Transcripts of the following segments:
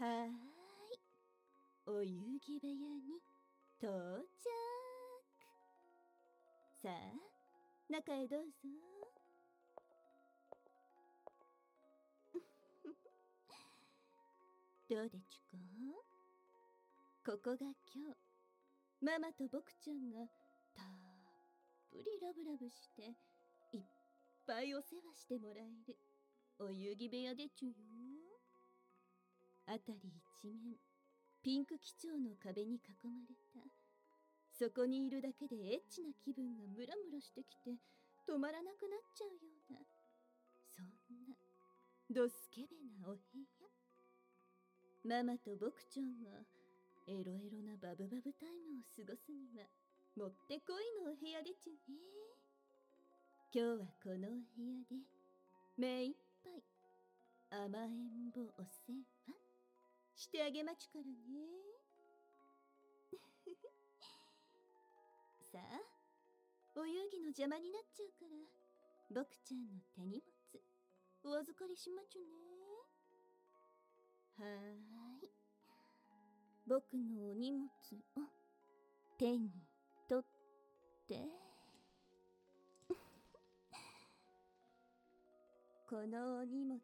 はーい。お遊戯部屋に到着。さあ、中へどうぞ。どうでちゅか？ここが今日、ママと僕ちゃんがたっぷりラブラブして、いっぱいお世話してもらえる、お遊戯部屋でちゅよ。あたり一面、ピンク基調の壁に囲まれた。そこにいるだけでエッチな気分がムラムラしてきて、止まらなくなっちゃうような、そんな、ドスケベなお部屋。ママと僕ちゃんが、エロエロなバブバブタイムを過ごすには、もってこいのお部屋でちゅね。今日はこのお部屋で、目いっぱい、甘えん坊お世話してあげまちゅからね。さあ、お遊戯の邪魔になっちゃうから、僕ちゃんの手荷物、お預かりしまちゅね。はーい。僕のお荷物を手に取って。このお荷物は、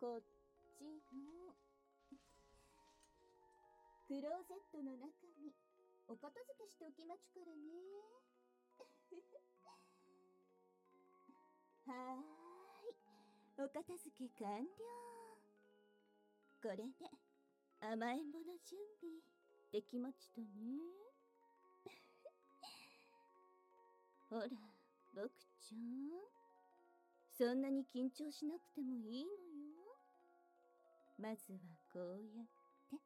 こっちの、クローゼットの中にお片付けしておきまちゅからね。はーい。お片付け完了。これで甘えん坊の準備できまちとね。ほら、僕ちゃん。そんなに緊張しなくてもいいのよ。まずはこうやって、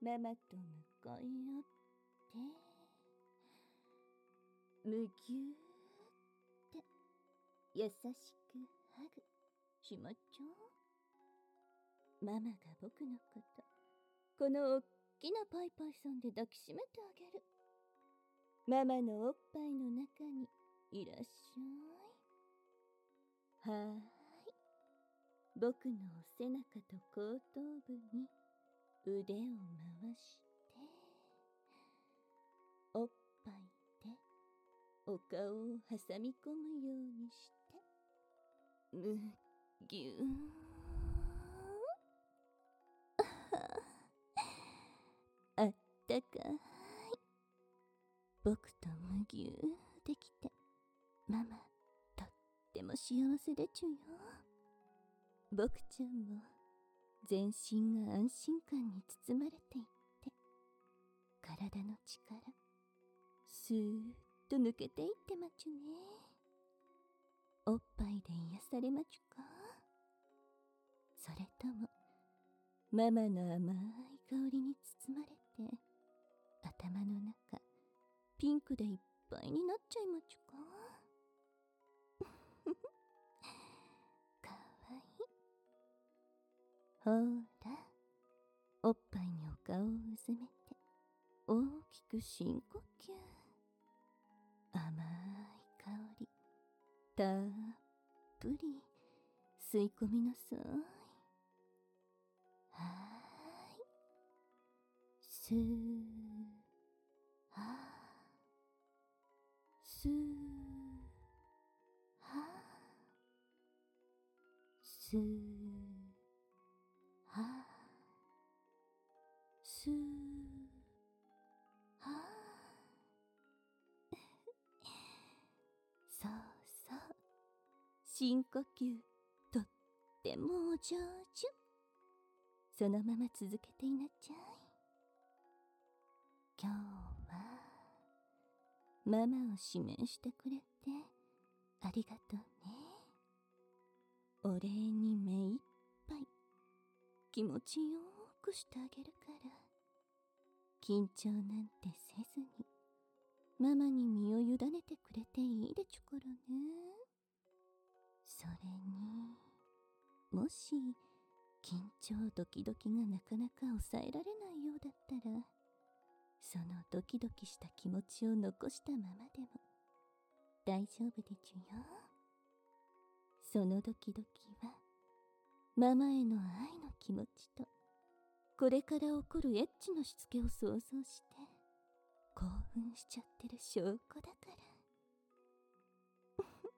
ママと向かい合って、むぎゅーって、優しくハグしまちょう。ママが僕のこと、このおっきなパイパイさんで抱きしめてあげる。ママのおっぱいの中にいらっしゃい。はーい。僕の背中と後頭部に腕を回して、おっぱいでお顔を挟み込むようにして、むぎゅー。あったかい。僕とむぎゅーできて、ママ、とっても幸せでちゅよ。僕ちゃんも、全身が安心感に包まれていって、体の力、スーッと抜けていってまちゅね。おっぱいで癒されまちゅかそれとも、ママの甘い香りに包まれて、頭の中、ピンクでいっぱいになっちゃいまちゅかかほら、おっぱいにお顔をうずめて、大きく深呼吸。甘い香り、たっぷり吸い込みなさい。はーい。すー、はー、すー、はー、すー、ー、すー、はー。そうそう。深呼吸、とってもお上手。そのまま続けていなちゃい。今日は、ママを指名してくれて、ありがとうね。お礼に目いっぱい、気持ちよくしてあげるから、緊張なんてせずに、ママに身を委ねてくれていいでちゅからね。それに、もし、緊張ドキドキがなかなか抑えられないようだったら、そのドキドキした気持ちを残したままでも大丈夫でちゅよ。そのドキドキは、ママへの愛の気持ちとこれから起こるエッチのしつけを想像して興奮しちゃってる証拠だから。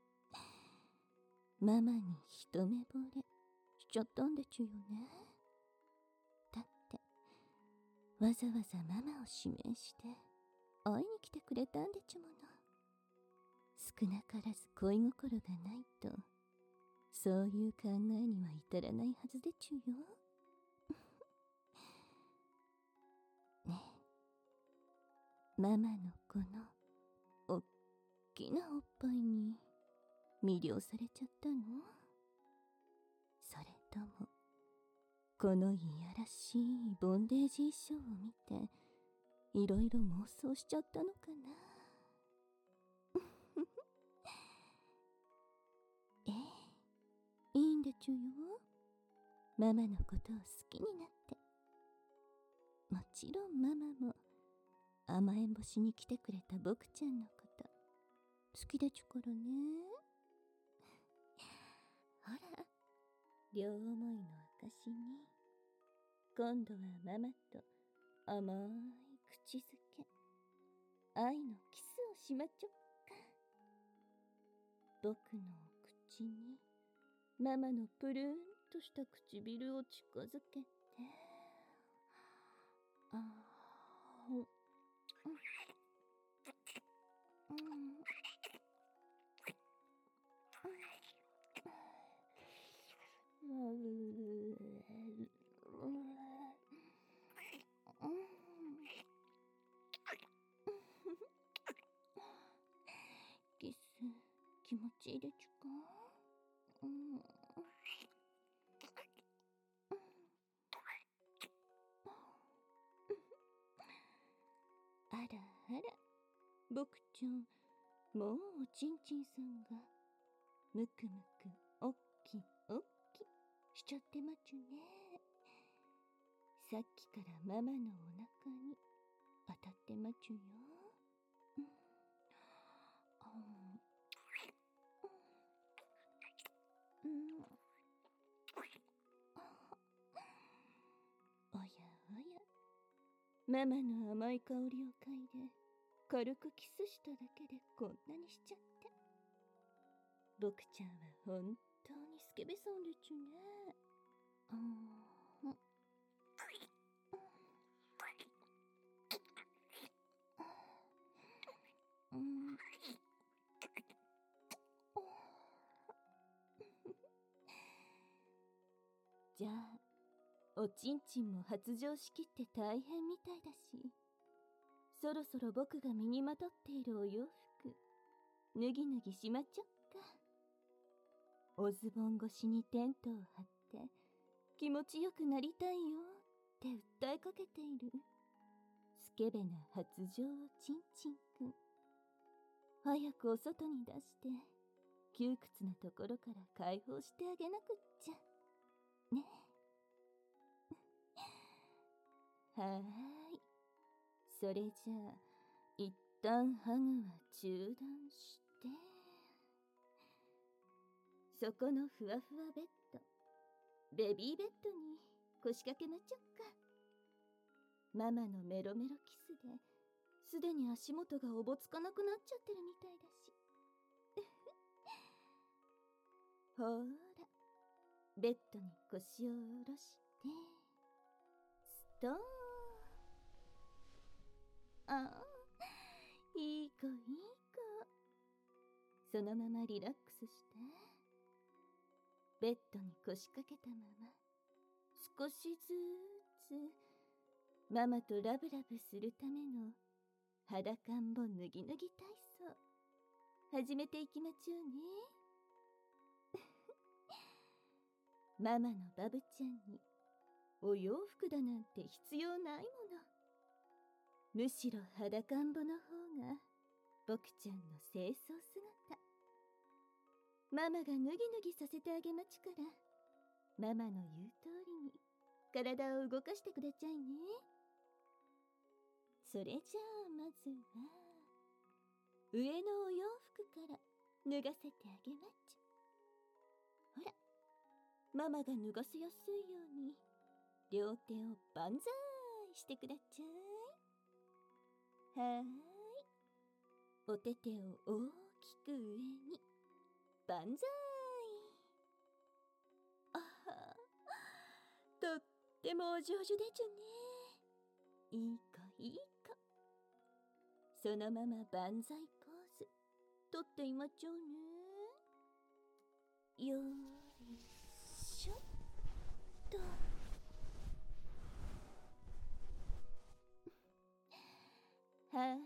ママに一目惚れしちゃったんでちゅよね。だってわざわざママを指名して会いに来てくれたんでちゅもの。少なからず恋心がないとそういう考えには至らないはずでちゅよ。ママのこのおっきなおっぱいに魅了されちゃったの？それともこのいやらしいボンデージ衣装を見ていろいろ妄想しちゃったのかな？ええいいんでちゅよ。ママのことを好きになって。もちろんママも甘えんぼしに来てくれた僕ちゃんのこと。好きでちゅからね。ほら両思いの証に。今度はママと甘い口づけ。愛のキスをしまちょっか。僕のお口にママのプルーンとした唇を近づけて。あーうんうんキス気持ちいいでちゅ僕ちゃんもうおちんちんさんがむくむくおっきおっきしちゃってまちゅね。さっきからママのお腹に当たってまちゅよ。うん。あうん。うん。おやおや。ママの甘い香りを嗅いで。軽くキスしただけでこんなにしちゃって。僕ちゃんは本当にスケベソンでちゅね。あー。じゃあおちん。ちん。も発情しきって大変みたいだしそろそろ僕が身にまとっているお洋服。脱ぎ脱ぎしまっちゃっか。おズボン越しにテントを張って気持ちよくなりたいよって訴えかけている。スケベな発情おちんちんくん。早くお外に出して窮屈なところから解放してあげなくっちゃ。ね。はーいそれじゃあ一旦ハグは中断して。そこのふわふわベッドベビーベッドに腰掛けまちょっか。ママのメロメロキスですでに足元がおぼつかなくなっちゃってるみたいだし。ほーらベッドに腰を下ろしてストーン。ああいい子いい子。そのままリラックスして。ベッドに腰掛けたまま。少しずつ。ママとラブラブするための。裸んぼ脱ぎ脱ぎ体操。始めていきまちょうね。ママのバブちゃんにお洋服だなんて必要ないもの。むしろ裸んぼの方が僕ちゃんの清掃姿。ママが脱ぎ脱ぎさせてあげまちからママの言う通りに体を動かしてくだちゃいね。それじゃあまずは上のお洋服から脱がせてあげまち。ほらママが脱がせやすいように両手を万歳してくだちゃい。はーい。お手手を大きく上に。万歳あはとってもお上手でちゅね。いい子いい子。そのまま万歳ポーズ、とっていまちょうね。よいしょっと。はーい。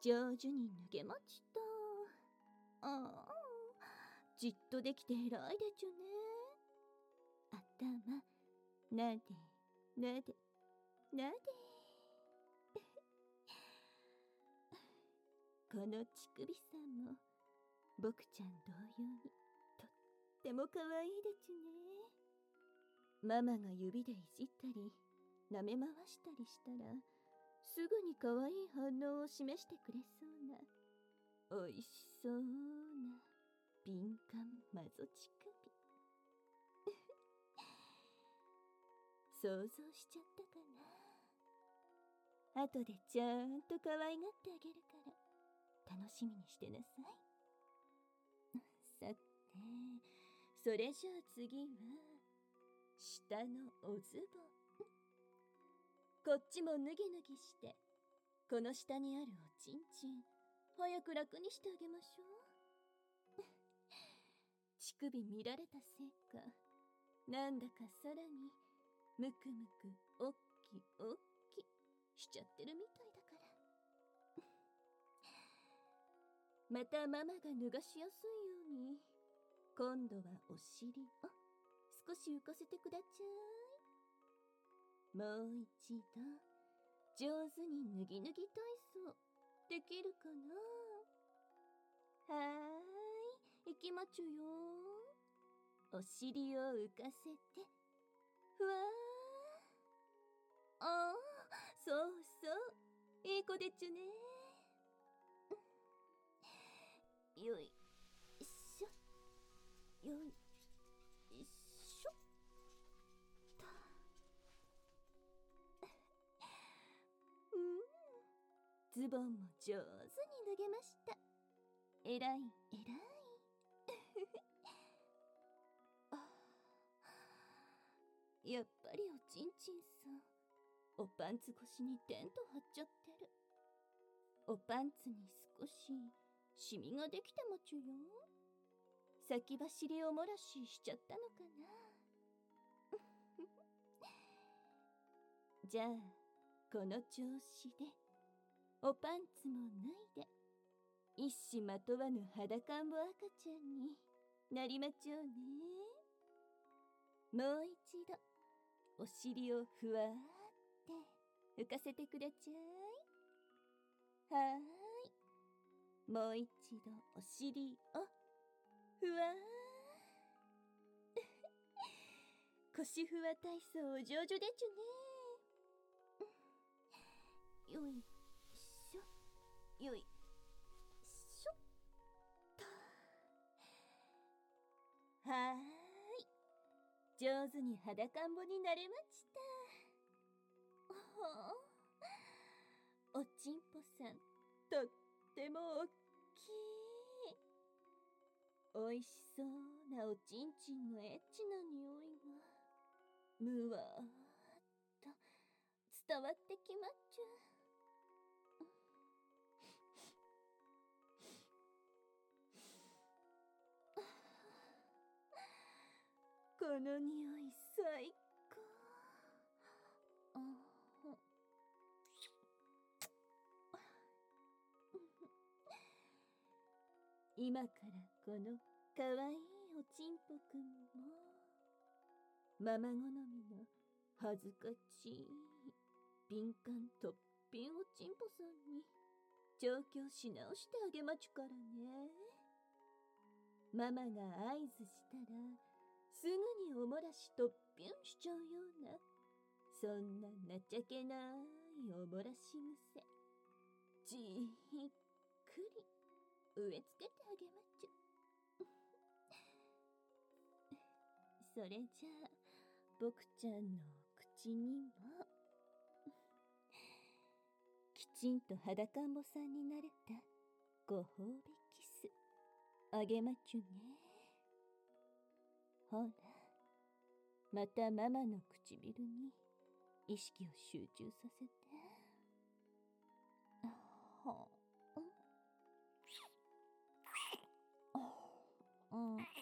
上手に脱げました。ああ、じっとできて偉いでちゅね。頭、なで、なで、なで。この乳首さんも、僕ちゃん同様に、とっても可愛いでちゅね。ママが指でいじったり、舐め回したりしたら、すぐに可愛い反応を示してくれそうな、おいしそうな、敏感マゾ乳首。想像しちゃったかな。後でちゃんと可愛がってあげるから、楽しみにしてなさい。さて、それじゃあ次は、下のおズボン。こっちも脱ぎ脱ぎして、この下にあるおちんちん、早く楽にしてあげましょう。乳首見られたせいか、なんだかさらに、むくむく、おっきおっき、しちゃってるみたいだから。またママが脱がしやすいように、今度はお尻を少し浮かせてくだちゃい。もう一度、上手に脱ぎ脱ぎ体操、できるかな？はーい、行きまちゅよ。お尻を浮かせて、ふわー。ああ、そうそう、いい子でちゅね。よいしょ、よい。ズボンも上手に脱げました。えらい、えらい。やっぱりおちんちんさん、おパンツ越しにテント張っちゃってる。おパンツに少しシミができてまちゅよ。先走りおもらししちゃったのかな。じゃあ、この調子で、おパンツも脱いで、一糸まとわぬ裸んぼ赤ちゃんになりまちょうね。もう一度、お尻をふわーって浮かせてくだちゃい。はーい。もう一度お尻をふわー。腰ふわ体操お上手でちゅね。よい、よいしょっと。はーい。上手に裸んぼになれました。ほおちんぽさん、とってもおっきい。おいしそうなおちんちんのエッチな匂いが、むわーっと伝わってきまっちゅ。この匂い最高。あ今からこのかわいいおちんぽくんも、ママ好みの恥ずかしい敏感とっぴんおちんぽさんに調教し直してあげまちゅからね。ママが合図したら、すぐにおもらしとっぴゅんしちゃうような、そんななっちゃけないおもらし癖。じっくり植え付けてあげまちゅ。それじゃあ、僕ちゃんの口にも きちんと裸んぼさんになれたご褒美キスあげまちゅねほらまたママの唇に意識を集中させて。はあうん。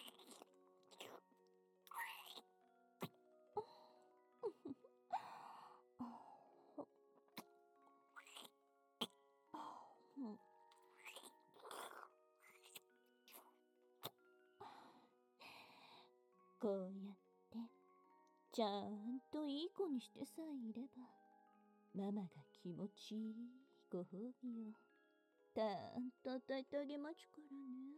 こうやってちゃんといい子にしてさえいればママが気持ちいいご褒美をたんと与えてあげまちゅからね。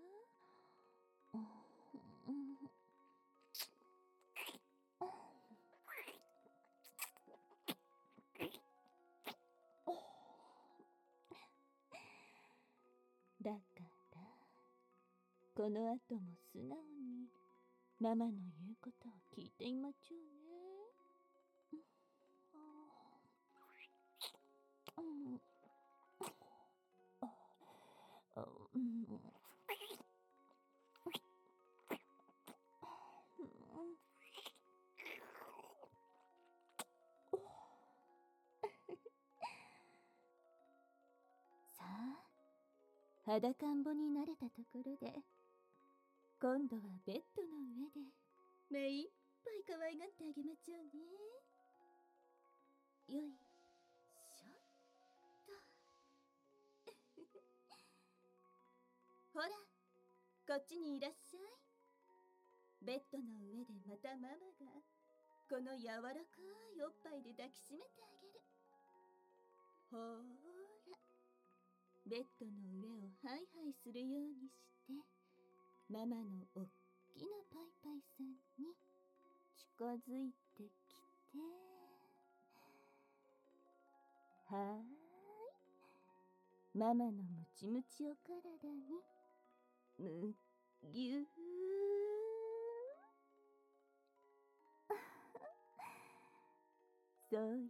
だからこの後も素直にママの言うことを聞いていまちゅうね。うんうんさあ裸んぼになれたところで今度はベッドの上で。目いっぱい可愛がってあげまちょうね。よいしょっと。ほらこっちにいらっしゃい。ベッドの上でまたママがこの柔らかいおっぱいで抱きしめてあげる。ほーらベッドの上をハイハイするようにして。ママのおっきなパイパイさんに近づいてきて。はーい。ママのムチムチお体にむぎゅー。そうよ。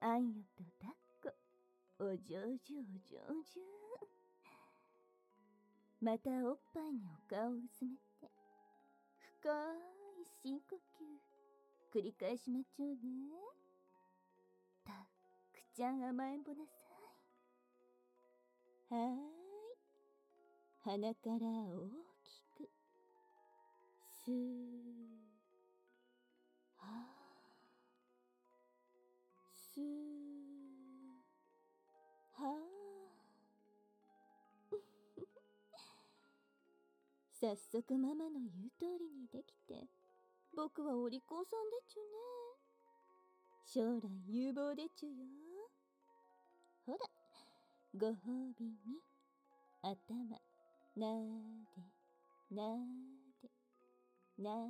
あんよと抱っこ。おじょうじょおじょうじょまたおっぱいにお顔をうずめて深い深呼吸繰り返しまちょうね。たっくちゃん甘えんぼなさい。はーい。鼻から大きく。スー。はー。スー。はー。早速ママの言う通りにできて僕はお利口さんでちゅね。将来有望でちゅよ。ほらご褒美に頭なでなでな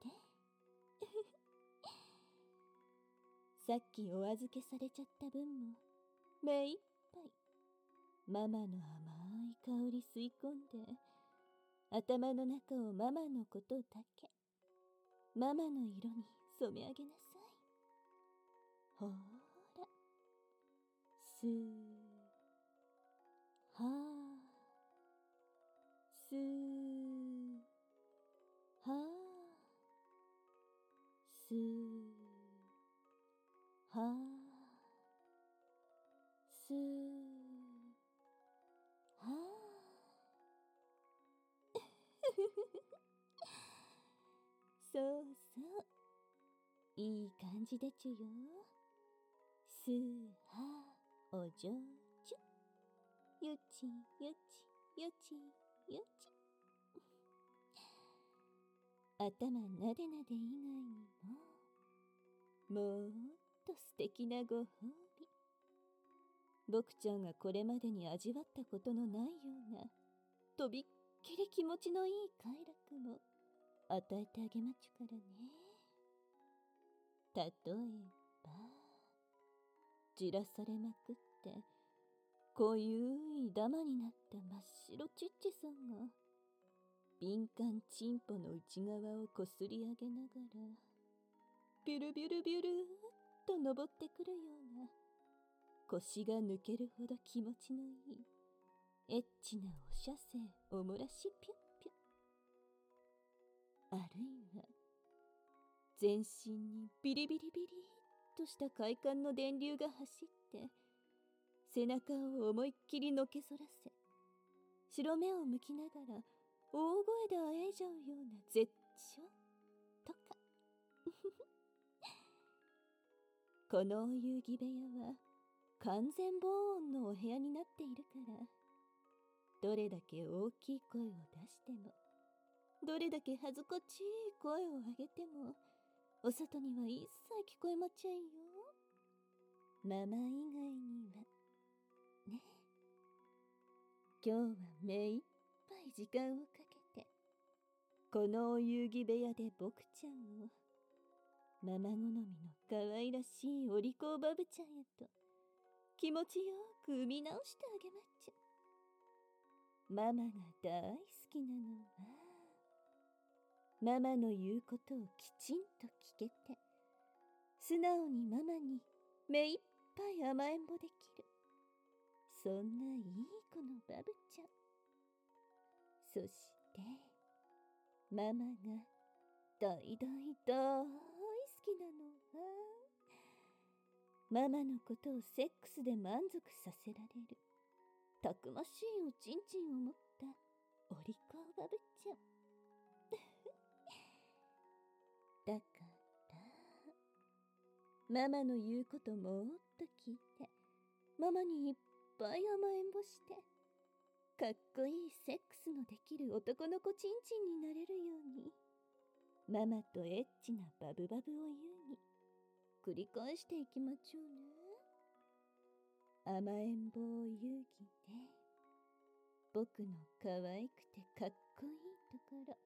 で。さっきお預けされちゃった分も目いっぱい。ママの甘い香り吸い込んで頭の中をママのことだけ。ママの色に染め上げなさい。ほーら。スーはー。スーはー。スーはー そうそう。いい感じでちゅよ。スーハーお上手ゆちゆちゆちゆち。頭なでなで以外にももっと素敵なご褒美。僕ちゃんがこれまでに味わったことのないようなとびっきり気持ちのいい快楽も与えてあげまちゅからね。例えばじらされまくって濃ゆいダマになった真っ白チッチさんが敏感チンポの内側をこすり上げながらビュルビュルビュルっと登ってくるような腰が抜けるほど気持ちのいいエッチなおしゃせおもらしぴゅっぴゅあるいは全身にビリビリビリっとした快感の電流が走って背中を思いっきりのけそらせ白目を向きながら大声であえいじゃうような絶頂？とか。このお遊戯部屋は完全防音のお部屋になっているからどれだけ大きい声を出してもどれだけ恥ずかしい声を上げてもお外には一切聞こえまちゃんよ。ママ以外にはね。今日は目いっぱい時間をかけてこのお遊戯部屋で僕ちゃんをママ好みの可愛らしいお利口バブちゃんへと気持ちよく生み直してあげまっちゃ。ママが大好きなのは。ママの言うことをきちんと聞けて素直にママに目いっぱい甘えんぼできる。そんないい子のバブちゃん。そしてママが大大大好きなのは。ママのことをセックスで満足させられる。たくましいおちんちんを持ったお利口バブちゃん。だからママの言うこともっと聞いてママにいっぱい甘えんぼしてかっこいいセックスのできる男の子ちんちんになれるようにママとエッチなバブバブを言うに繰り返していきまちょうね。甘えん坊遊戯で僕の可愛くてかっこいいところ。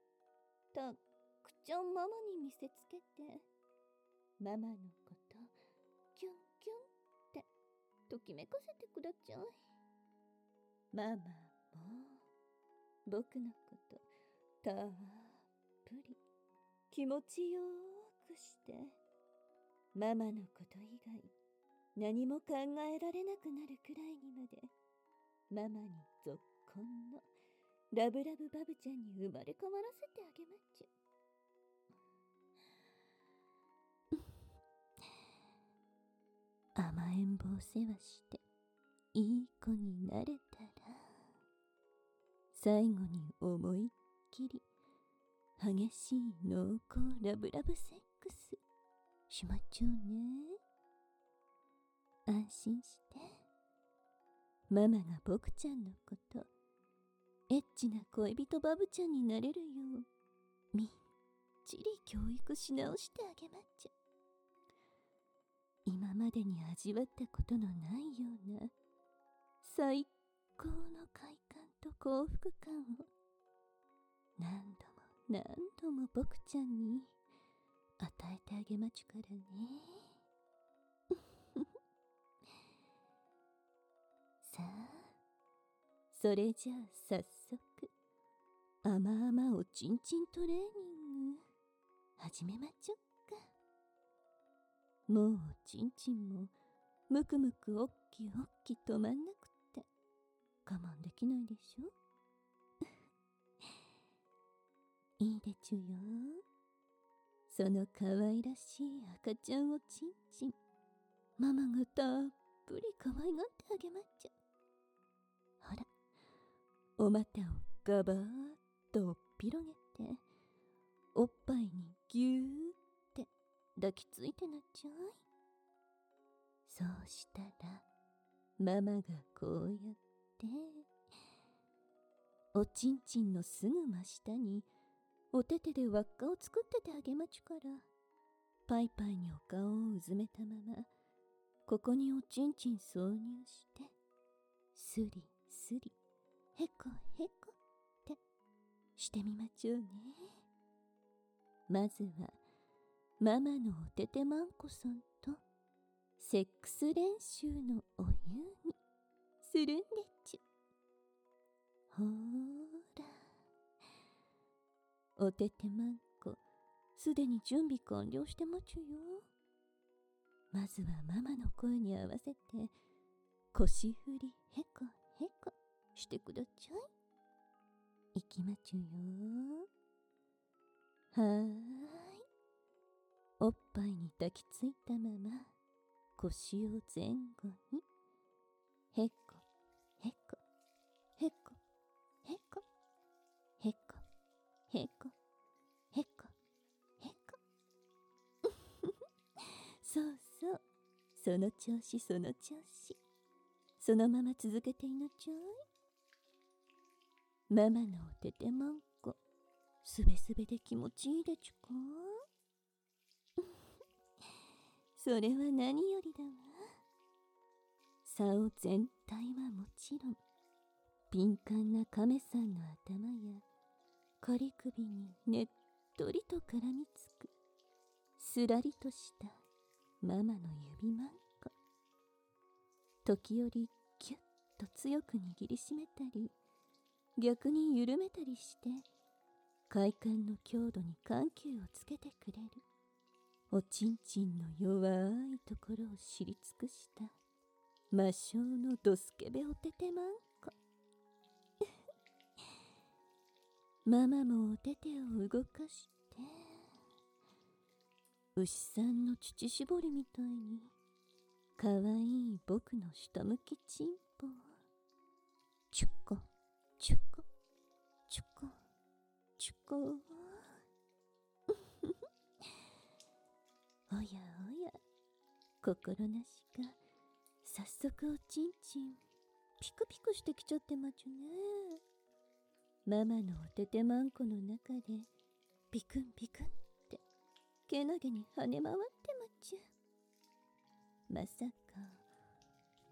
たくちゃんママに見せつけて。ママのことキュンキュンって。ときめかせてくだちゃい。ママも僕のことたっぷり気持ちよくして。ママのこと以外何も考えられなくなるくらいにまでママにぞっこんのラブラブバブちゃんに生まれ変わらせてあげまっちゃ甘えん坊世話していい子になれたら最後に思いっきり激しい濃厚ラブラブセックスしまっちゃうね。安心して。ママが僕ちゃんのことエッチな恋人バブちゃんになれるようみっちり教育し直してあげまっちゃ。今までに味わったことのないような最高の快感と幸福感を何度も何度も僕ちゃんに与えてあげまちゅからね。さあそれじゃあ早速甘々おちんちんトレーニング始めまちょっか。もうおちんちんもむくむくおっきおっき止まんなくって我慢できないでしょ？いいでちゅよ。その可愛らしい赤ちゃんをちんちん。ママがたっぷり可愛がってあげまっちゃ。お股をガバーッとおっぴろげておっぱいにぎゅーって抱きついてなっちゃい。そうしたらママがこうやっておちんちんのすぐ真下にお手手で輪っかを作っててあげまちゅからパイパイにお顔をうずめたままここにおちんちん挿入してスリスリへこへこってしてみまちょうね。まずはママのおててまんこさんとセックス練習のお湯にするんでちゅ。ほーら。おててまんこすでに準備完了してまちゅよ。まずはママの声に合わせて腰振りへこへこしてくだちゃい。いきまちゅよ。はーい。おっぱいに抱きついたまま腰を前後にへこへこへこへこへこへこへこへこ そうそうその調子その調子そのまま続けていなちょいママのおててまんこ。すべすべで気持ちいいでちゅか。それは何よりだわ。竿全体はもちろん敏感な亀さんの頭や仮首にねっとりと絡みつくすらりとしたママの指まんこ。時折キュッと強く握りしめたり逆に緩めたりして快感の強度に緩急をつけてくれる。おちんちんの弱いところを知り尽くした。魔性のドスケベおててまんこ。ママもおててを動かして牛さんの乳搾りみたいにかわいい僕の下向きちんぽを。チュコ。チュコチュコチュコおやおや心なしか早速おちんちんピクピクしてきちゃってまちゅねママのおててまんこの中でピクンピクンってけなげに跳ね回ってまちゅまさか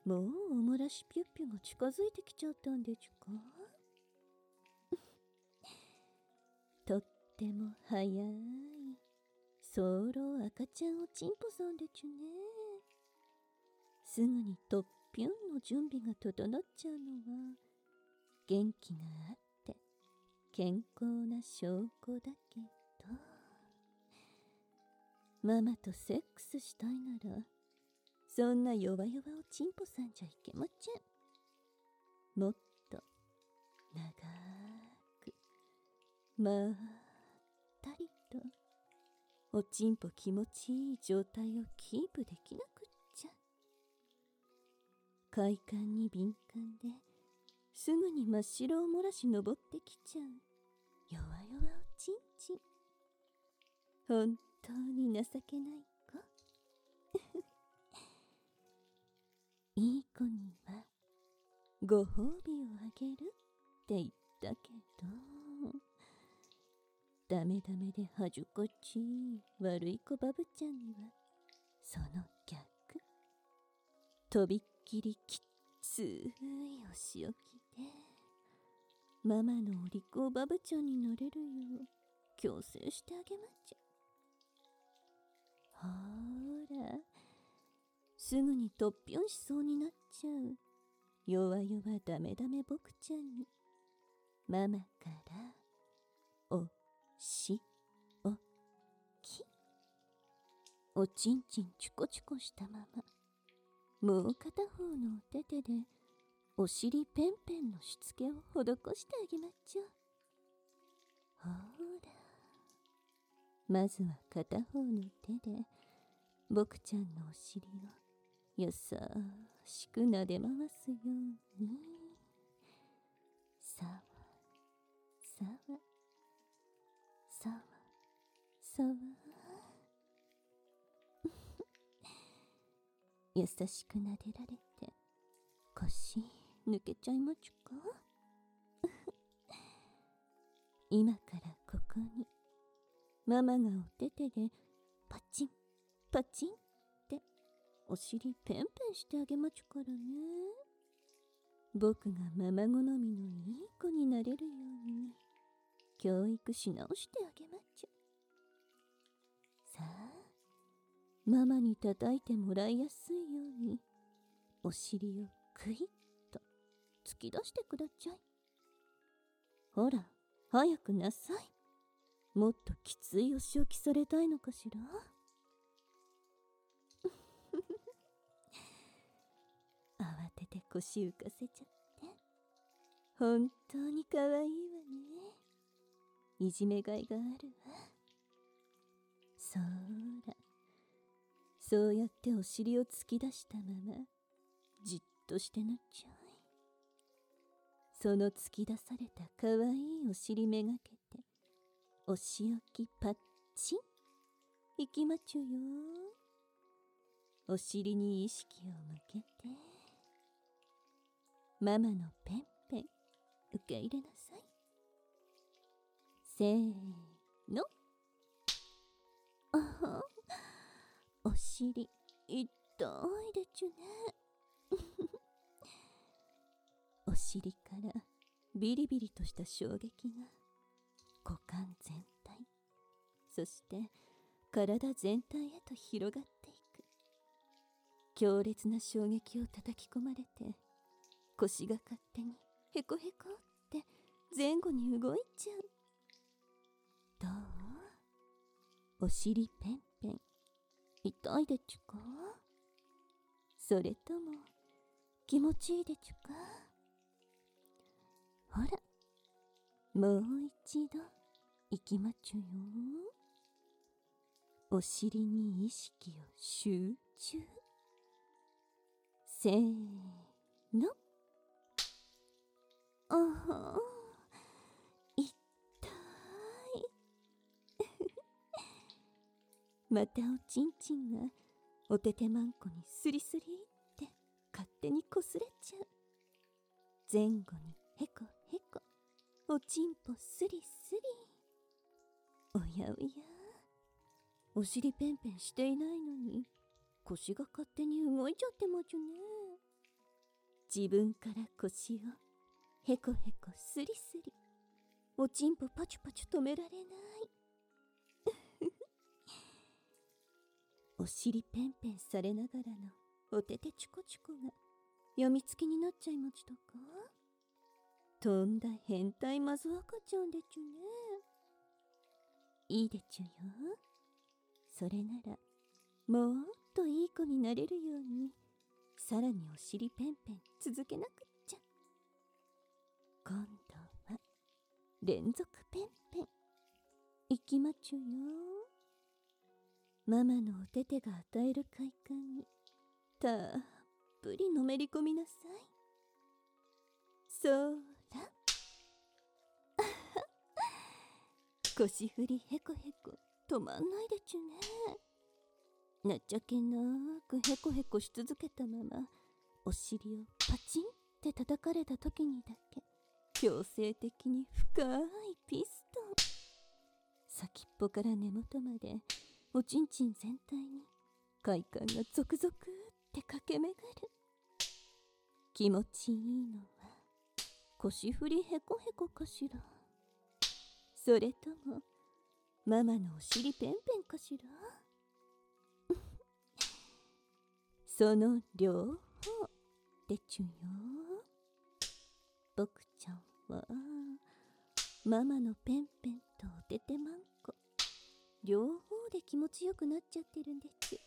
もうおもらしぴゅっぴゅが近づいてきちゃったんでちゅかても早い。早漏赤ちゃんおちんぽさんでちゅね。すぐにとっぴゅんの準備が整っちゃうのは元気があって健康な証拠だけど。ママとセックスしたいならそんな弱々おちんぽさんじゃいけまちゃん。もっと長くまったりと。おちんぽ気持ちいい状態をキープできなくっちゃ。快感に敏感ですぐに真っ白を漏らし登ってきちゃう。弱々おちんちん。本当に情けない子。いい子にはご褒美をあげるって言ったけど。ダメダメで恥ずかしい。悪い子バブちゃんには。その逆。とびっきりきついお仕置きで。ママのお利口バブちゃんになれるよう強制してあげまっちゃほーら。すぐにとっぴょんしそうになっちゃう。弱々ダメダメ僕ちゃんに。ママからおしおきおちんちんチュコチュコしたままもう片方のお手手でお尻ペンペンのしつけを施してあげまっちゃほら。まずは片方の手で僕ちゃんのお尻を優しく撫で回すように。さわさわ。さわ 優しく撫でられて腰抜けちゃいまちゅか？今からここにママがお手手でパチンパチンってお尻ペンペンしてあげまちゅからね。僕がママ好みのいい子になれるように教育し直してあげまちゅ。さ。あママに叩いてもらいやすいようにお尻をクイッと突き出してくだちゃい。ほら早くなさい。もっときついお仕置きされたいのかしら。慌てて腰浮かせちゃって。本当に可愛いわね。いじめがいがあるわ。そーらそうやってお尻を突き出したままじっとしてなっちゃいその突き出された可愛いいお尻めがけてお仕置きパッチン。行きまちゅよ。お尻に意識を向けてママのペンペン受け入れなさい。せーの。お尻痛いでちゅね。お尻からビリビリとした衝撃が股間全体そして体全体へと広がっていく。強烈な衝撃を叩き込まれて腰が勝手にヘコヘコって前後に動いちゃう。どうお尻ペンペン。痛いでちゅか？それとも気持ちいいでちゅか？ほらもう一度行きまちゅよ。お尻に意識を集中。せーの。あは。またおちんちんがおててまんこにスリスリって勝手にこすれちゃう。前後にへこへこおちんぽスリスリ。おやおや。お尻ペンペンしていないのに腰が勝手に動いちゃってまちゅね。自分から腰をへこへこスリスリ。おちんぽパチュパチュ止められない。お尻ペンペンされながらのおててチコチコがやみつきになっちゃいましたか？とんだ変態マゾ赤ちゃんでちゅね。いいでちゅよ。それならもっといい子になれるようにさらにお尻ペンペン続けなくっちゃ。今度は連続ペンペン。いきまちゅよ。ママのお手手が与える快感にたっぷりのめり込みなさい。そう 腰振りへこへこ止まんないでちゅね。なっちゃけなくへこへこし続けたままお尻をパチンって叩かれた時にだけ強制的に深いピストン。先っぽから根元までおちんちん全体に快感が続々って駆け巡る。気持ちいいのは腰振りへこへこかしら。それともママのお尻ペンペンかしら。その両方。でちゅよ。僕ちゃんはママのペンペンとおててまんこ。両方で気持ちよくなっちゃってるんでちゅ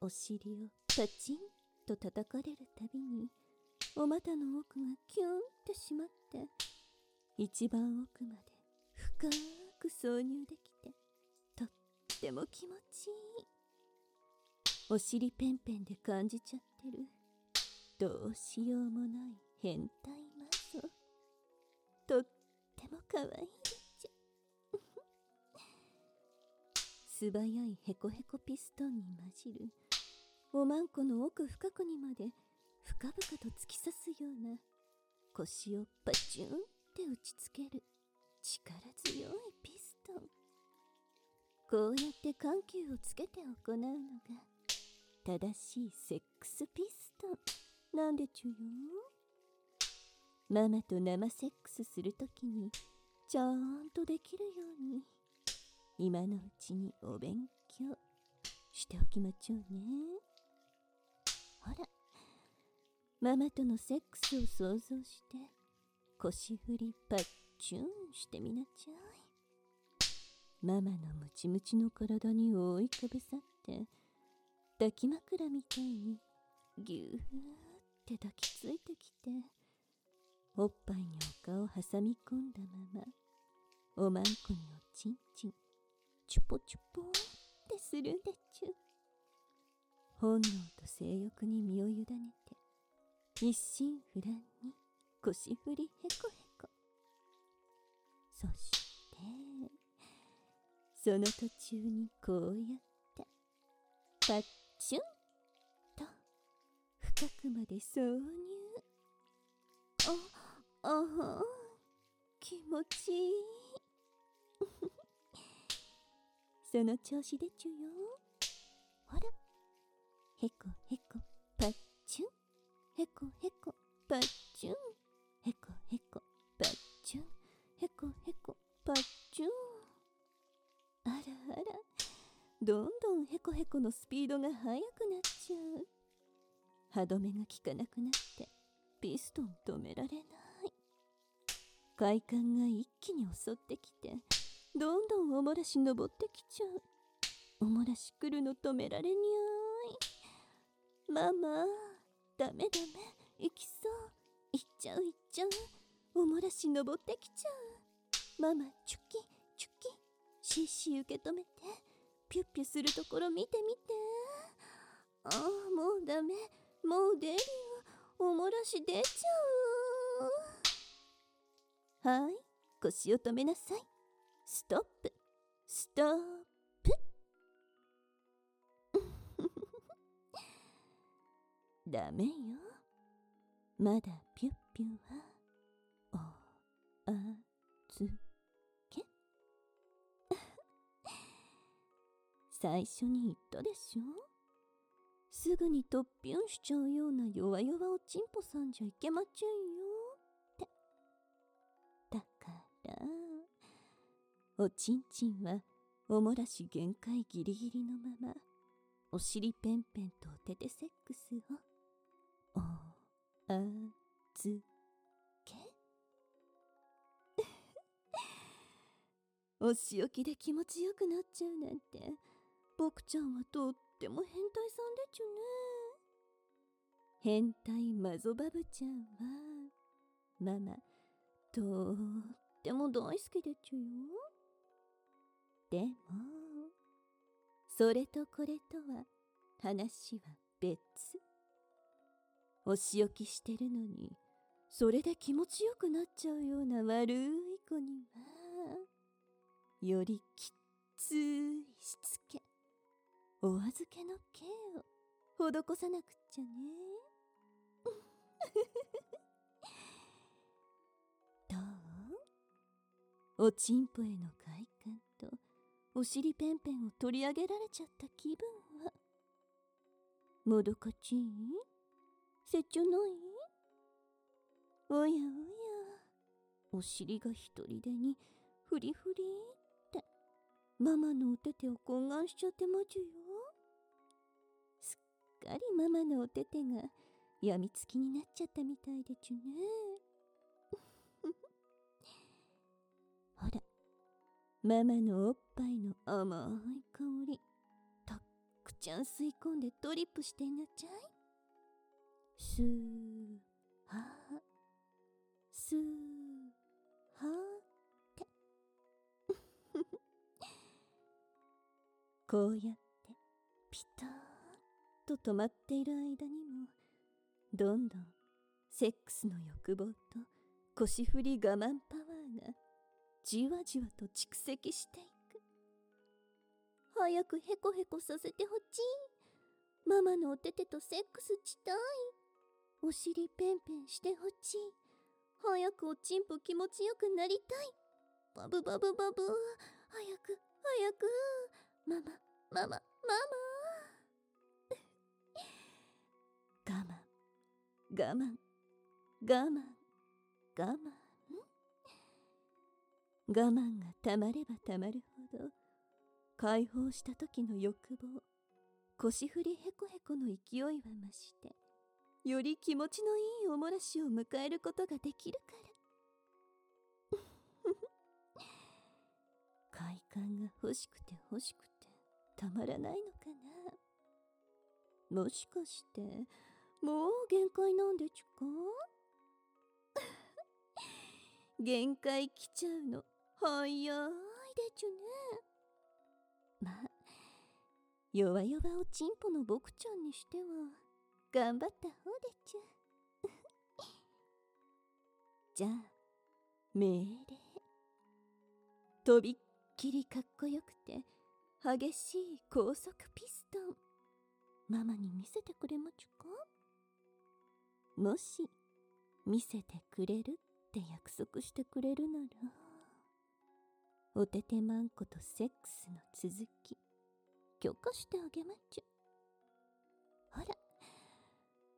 お尻をパチンと叩かれるたびにお股の奥がキュンってしまって一番奥まで深く挿入できてとっても気持ちいい。お尻ペンペンで感じちゃってる。どうしようもない変態マゾとっても可愛い。素早いヘコヘコピストンに混じる。おまんこの奥深くにまで深々と突き刺すような。腰をパチュンって打ちつける。力強いピストン。こうやって緩急をつけて行うのが正しいセックスピストン。なんでちゅよママと生セックスするときにちゃんとできるように。今のうちにお勉強しておきまちょうね。ほらママとのセックスを想像して腰振りパッチュンしてみなちゃい。ママのムチムチの体に覆いかぶさって抱き枕みたいにぎゅーって抱きついてきておっぱいにお顔を挟み込んだままおまんこにおちんちん。チュポチュポってするんでちゅ。本能と性欲に身を委ねて一心不乱に腰振りへこへこ。そしてその途中にこうやってパッチュンと深くまで挿入。ああ気持ちいい。その調子でちゅよ。ほら。へこへこ。パッチュンへこへこ。パッチュンへこへこ。パッチュンへこへこ。パッチュンあらあら。どんどんへこへこのスピードが速くなっちゃう。歯止めが効かなくなって。ピストン止められない。快感が一気に襲ってきて。どんどんおもらし登ってきちゃう。おもらし来るの止められにゃーい。ママダメダメ行きそう。行っちゃう行っちゃう。おもらし登ってきちゃう。ママチュキチュキ。シーシー受け止めて。ピュッピュするところ見て見て。ああもうダメ。もう出るよ。おもらし出ちゃう。はい腰を止めなさい。ストップストップダメよ。まだピュッピュはおあずけ。最初に言ったでしょ？すぐにトッピュンしちゃうような弱々おちんぽさんじゃいけまちゅんよ。って。だからおちんちんはおもらし限界ギリギリのままお尻ペンペンとおててセックスをおあずけ？お仕置きで気持ちよくなっちゃうなんて僕ちゃんはとっても変態さんでちゅね。変態マゾバブちゃんはママとっても大好きでちゅよ。でもそれとこれとは話は別お仕置きしてるのにそれで気持ちよくなっちゃうような悪い子にはよりきついしつけお預けの刑を施さなくっちゃねどうおちんぽへの快感とお尻ペンペンを取り上げられちゃった気分。はもどかちんせっちょない。おやおや。お尻が一人でにフリフリってママのお手手を懇願しちゃってまじゅよ。すっかりママのお手手が。やみつきになっちゃったみたいでちゅね。ママのおっぱいの甘い香り。たっくちゃん吸い込んでトリップしてんなちゃい？スーハー。スーハーって。こうやってピターッと止まっている間にもどんどんセックスの欲望と腰振り我慢パワーがじわじわと蓄積していく。早くヘコヘコさせてほしい。ママのお手手とセックスしたい。お尻ペンペンしてほしい。早くおちんぽ気持ちよくなりたい。バブバブバブ。早く早く。ママママママ。我慢我慢我慢我慢我慢がたまればたまるほど解放した時の欲望腰振りへこへこの勢いは増してより気持ちのいいおもらしを迎えることができるから。快感が欲しくて欲しくてたまらないのかな。もしかしてもう限界なんでちゅか？限界来ちゃうの。早いでちゅね。まあ弱々おちんぽの僕ちゃんにしては頑張った方でちゅ。じゃあ命令。とびっきりかっこよくて激しい高速ピストン。ママに見せてくれまちゅか？もし見せてくれるって約束してくれるなら。おててまんことセックスの続き。許可してあげまちゅ。ほら。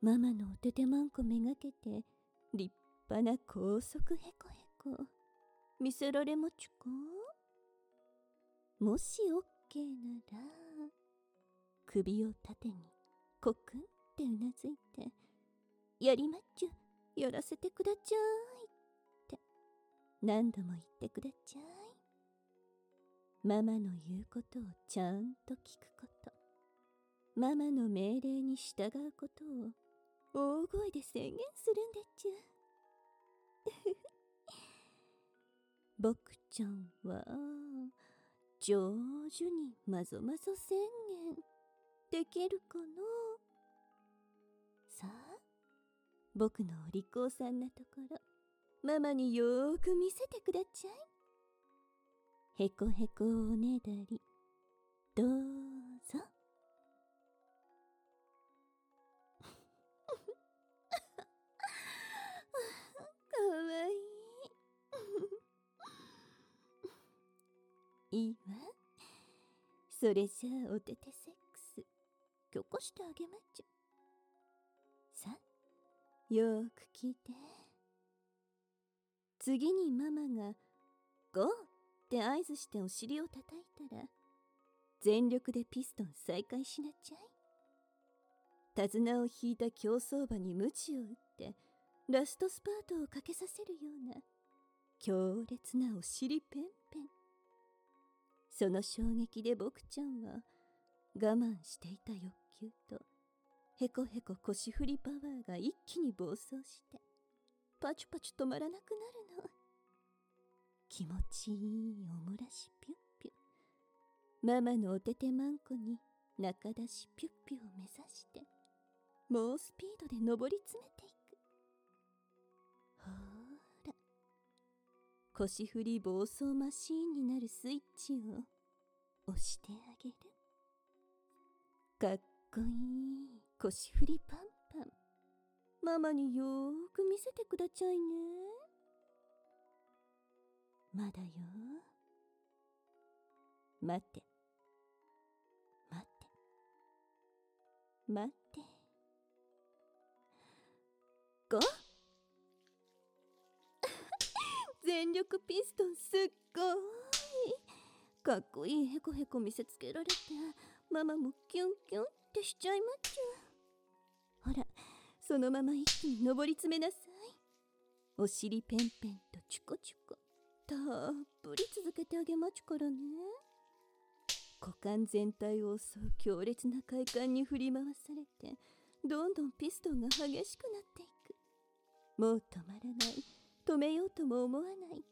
ママのおててまんこめがけて立派な高速へこへこ。見せられまちゅか。もしオッケーなら首を縦にコクンってうなずいてやりまっちゅ。やらせてくだちゃいって。何度も言ってくだちゃい。ママの言うことをちゃんと聞くこと。ママの命令に従うことを大声で宣言するんでちゅ 僕ちゃんは上手にまぞまぞ宣言できるかな？さあ僕のお利口さんなところママによーく見せてくだちゃい。へこへこおねだり。どうぞ。かわいい。いい。わそれじゃあおててセックス許可してあげまちゅさよーく聞いて。次にママが「ゴー!」って合図してお尻を叩いたら全力でピストン再開しなちゃい。手綱を引いた競走馬に鞭を打ってラストスパートをかけさせるような強烈なお尻ペンペン。その衝撃で僕ちゃんは我慢していた欲求とへこへこ腰振りパワーが一気に暴走してパチュパチュ止まらなくなるの。気持ちいいおもらしピュッピュ。ママのおててまんこに中出しピュッピュを目指して猛スピードで登り詰めていく。ほーら。腰振り暴走マシーンになるスイッチを押してあげる。かっこいい腰振りパンパン。ママによーく見せてくだちゃいね。まだよ。待って。待って。待って。ゴ 全力ピストンすっごい。かっこいいヘコヘコ見せつけられて。ママもキュンキュンってしちゃいまっちゅほらそのまま一気に登り詰めなさい。お尻ペンペンとチュコチュコ。た。っぷり続けてあげまちゅからね。股間全体を襲う強烈な快感に振り回されてどんどんピストンが激しくなっていく。もう止まらない。止めようとも思わない。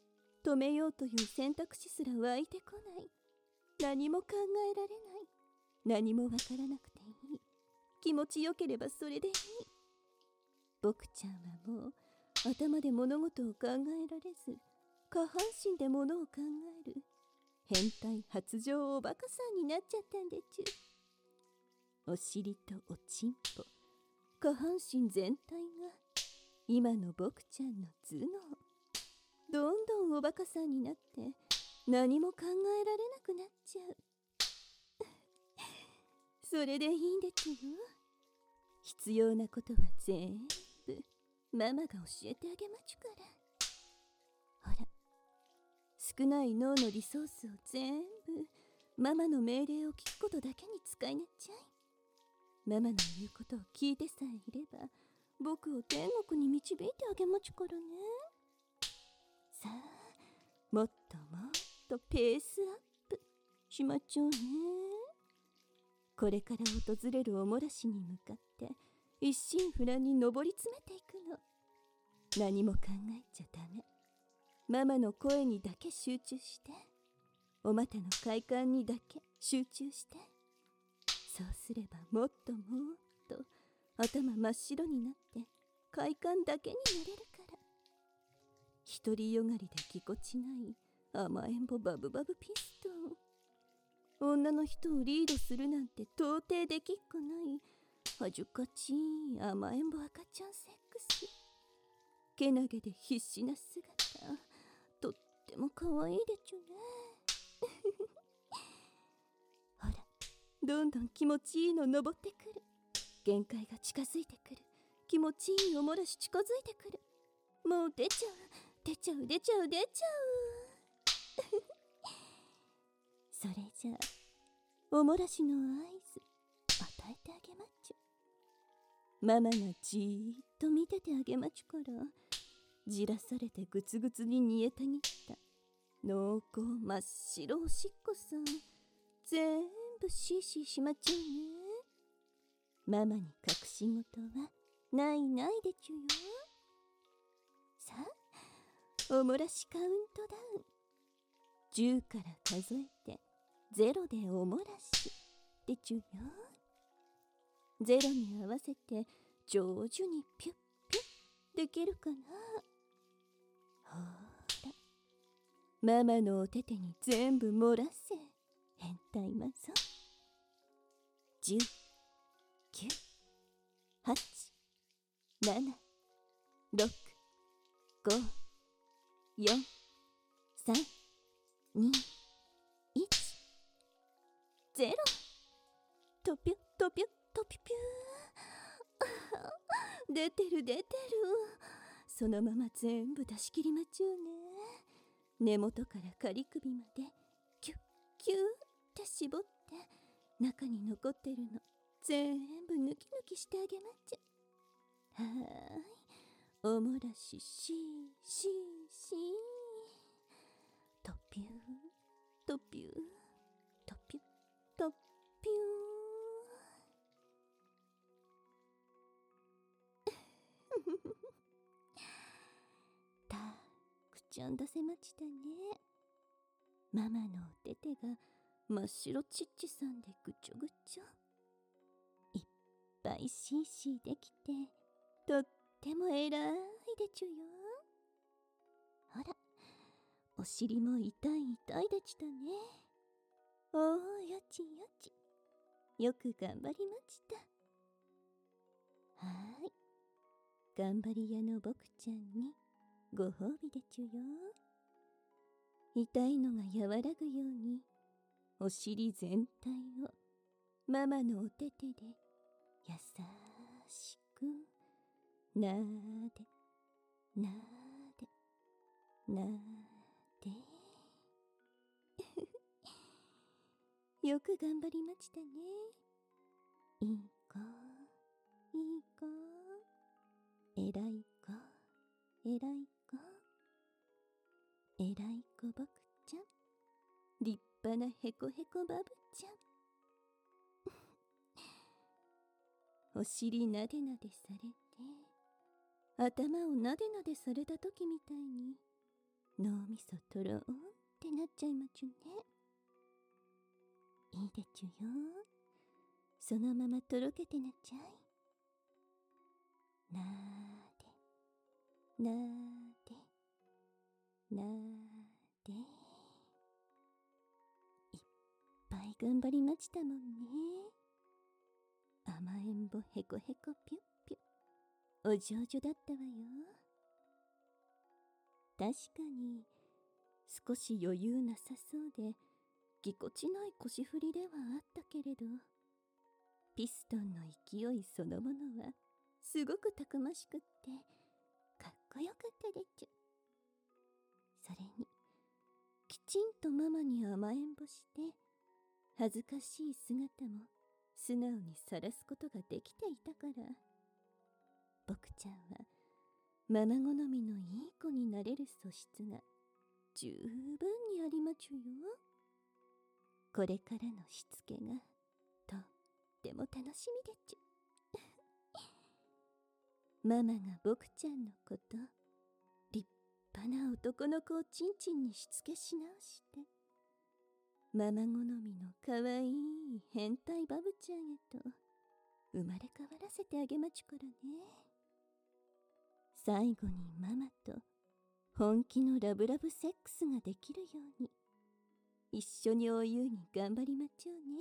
止めようという選択肢すら湧いてこない。何も考えられない。何もわからなくていい。気持ちよければそれでいい。僕ちゃんはもう頭で物事を考えられず下半身で物を考える。変態発情おバカさんになっちゃったんでちゅ。お尻とおちんぽ。下半身全体が今の僕ちゃんの頭脳。どんどんおバカさんになって何も考えられなくなっちゃう。それでいいんでちゅよ。必要なことは全部ママが教えてあげまちゅから。少ない脳のリソースを全部ママの命令を聞くことだけに使いなっちゃいママの言うことを聞いてさえいれば僕を天国に導いてあげまちゅからねさあもっともっとペースアップしまっちゃうねこれから訪れるおもらしに向かって一心不乱に登り詰めていくの何も考えちゃダメママの声にだけ集中してお股の快感にだけ集中してそうすればもっともっと頭真っ白になって快感だけになれるから。独りよがりでぎこちない甘えん坊バブバブピストン。女の人をリードするなんて到底できっこない恥ずかしい甘えん坊赤ちゃんセックス。けなげで必死な姿。っても可愛いでちゅね。ほらどんどん気持ちいいの登ってくる。限界が近づいてくる。気持ちいいおもらし近づいてくる。もう出ちゃう。出ちゃう。出ちゃう。出ちゃう。それじゃあおもらしの合図与えてあげまっちゅママがじーっと見ててあげまちゅからじらされてグツグツに煮えたぎった。濃厚真っ白おしっこさん。全部シーシーしまっちゃうね。ママに隠し事はないないでちゅよ。さあおもらしカウントダウン。10から数えて0でおもらしでちゅよ。ゼロに合わせて上手にピュッピュッできるかな。ほらママのお手手に全部漏らせ。変態マゾ10 9 8 7 6 5 4 3 2 1 0とぴゅとぴゅとぴゅぴゅー出てる出てる。そのまま全部出し切りまちゅうね。根元から仮首までキュッキューって絞って中に残ってるの全部抜き抜きしてあげまちゅはーい。おもらししーしーしー。とぴゅーとぴゅー。ちゃん出せましたね。ママのお手手が真っ白チッチさんでぐちょぐちょ。いっぱいシーシーできてとっても偉いでちゅよ。ほらお尻も痛い痛いでちたね。おーよちよち。よく頑張りました。はーい。頑張り屋の僕ちゃんにご褒美でちゅよ。痛いのが和らぐようにお尻全体をママのお手手で優しくなーでなーでなーで よく頑張りましたね。いい子いい子。えらい子えらい子。えらい子僕ちゃん。立派なへこへこバブちゃん。お尻なでなでされて頭をなでなでされた時みたいに脳みそとろーんってなっちゃいまちゅね。いいでちゅよそのままとろけてなっちゃい。なーでなーでなーでいっぱい頑張りましたもんね甘えんぼへこへこぴゅっぴゅお上手だったわよ確かに少し余裕なさそうでぎこちない腰振りではあったけれど。ピストンの勢いそのものはすごくたくましくってかっこよかったでちゅ。それにきちんとママに甘えんぼして恥ずかしい姿も素直にさらすことができていたから。僕ちゃんはママ好みのいい子になれる素質が十分にありまちゅよ。これからのしつけがとっても楽しみでちゅ。ママが僕ちゃんのこと派な男の子をちんちんにしつけし直して。ママ好みのかわいい変態バブちゃんへと。生まれ変わらせてあげまちゅからね。最後にママと本気のラブラブセックスができるように。一緒にお湯に頑張りまちょうね。